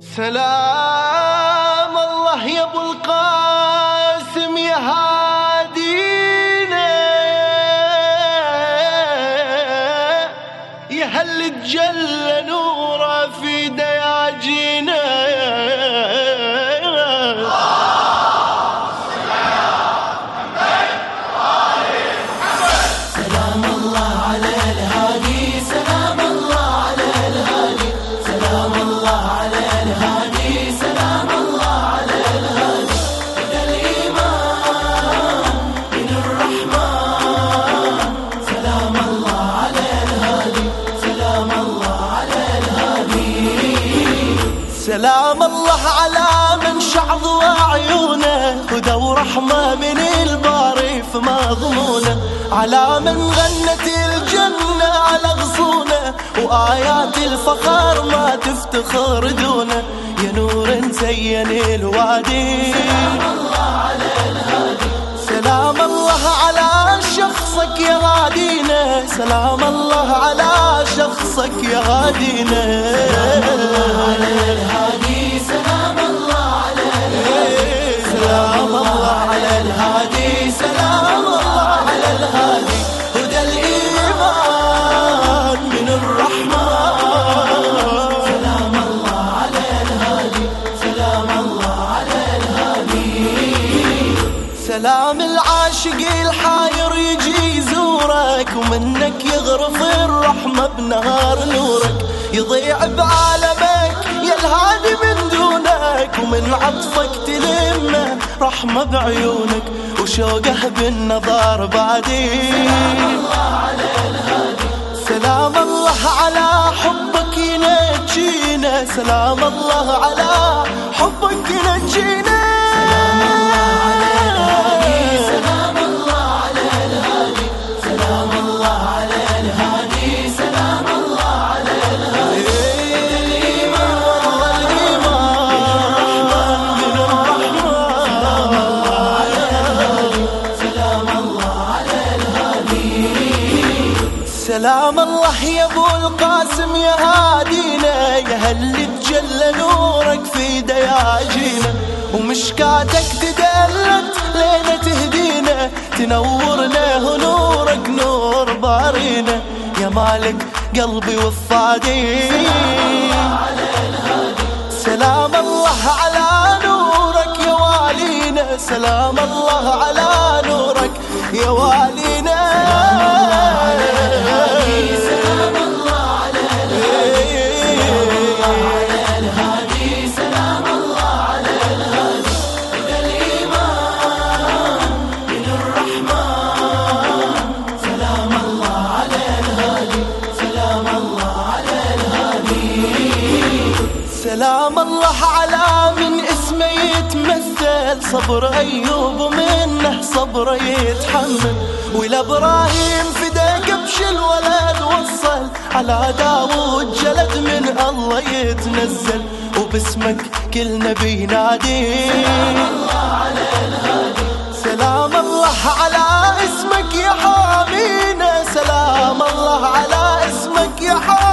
سلام الله يا أبو القاسم يا هادينا يا هل تجلى سلام الله على من شعظ وعيونه هدى ورحمة من الباري في مضمونه على من غنت الجنة على غصونه وآيات الفخر ما تفتخر دونه يا نور زين الوادي. سلام الله على الهادي سلام الله على شخصك يا غادينا سلام الله شخصك يا غادينا على الهادي سلام الله على الهادي سلام الله على الهادي سلام الله على الهادي هدى الإيمان من الرحمن سلام الله على الهادي. سلام الله على الهادي. سلام العاشق الحاير يجي يزورك ومنك يغرف الرحمة بنهار نورك. يضيع بعالمك يا الهادي من دونك ومن عطفك تلمه رحمة بعيونك وشوقه بالنظر بعدي سلام الله على حبك ينجينا. سلام الله على حبك ينجينا. سلام الله يا أبو القاسم يا هادينا يا هل تجلى نورك في دياجينا. ومشكاتك تدلت لينا تهدينا تنورنا ونورك نور بارينا. يا مالك قلبي والصادي سلام الله على نورك يا والينا. سلام الله على نورك يا والينا. سلام الله على من اسمه يتمثل. صبر أيوب ومنه صبر يتحمل. ولا إبراهيم فدا كبش الولد وصل. على داود جلد من الله يتنزل. وباسمك كل نبي نادي. سلام الله على اسمك يا حامينا. سلام الله على اسمك يا حامينا.